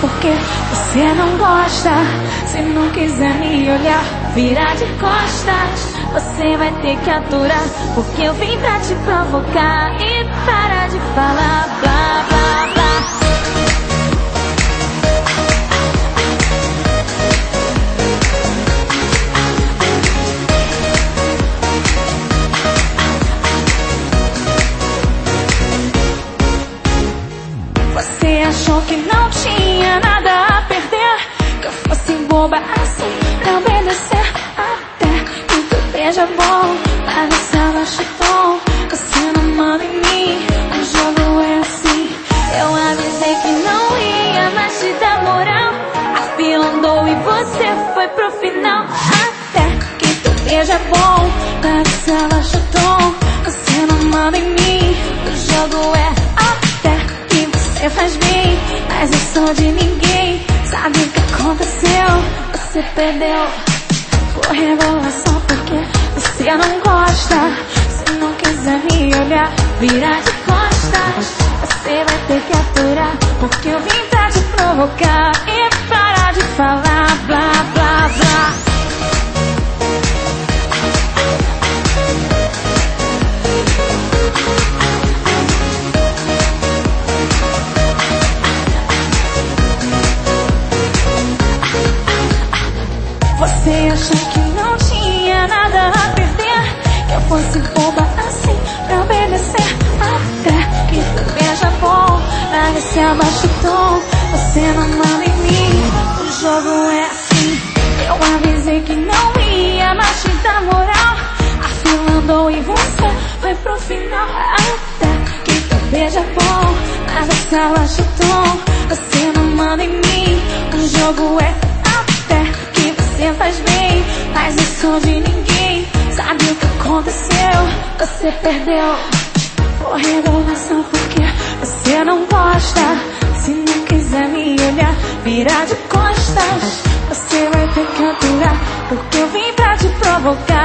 porque você não gosta. Se não quiser me olhar, virar de costas. Você vai ter que aturar, porque eu vim pra te provocar e parar de falar blá beija bom, essa chutou. Você não manda em mim, o jogo é assim. Eu avisei que não ia mais te dar moral. A fila andou e você foi pro final. Até que tu beija bom, mas ela chutou. Você não manda em mim, o jogo é até que você faz bem, mas eu sou de ninguém. Sabe o que aconteceu? Você perdeu por revelação porque virar de costas. Você vai ter que aturar porque eu vim pra te provocar e parar de falar blá blá blá. Você achou que não tinha nada a perder? Que eu fosse boba se abaixa o tom. Você não manda em mim, o jogo é assim. Eu avisei que não ia mais te dar moral. A fila andou e você foi pro final até que tu beija bom, mas se abaixa o tom. Você não manda em mim, o jogo é até que você faz bem, mas eu sou de ninguém. Sabe o que aconteceu? Você perdeu por revelação porque você gosta. Se não quiser me olhar, virar de costas. Você vai ter que aturar, porque eu vim pra te provocar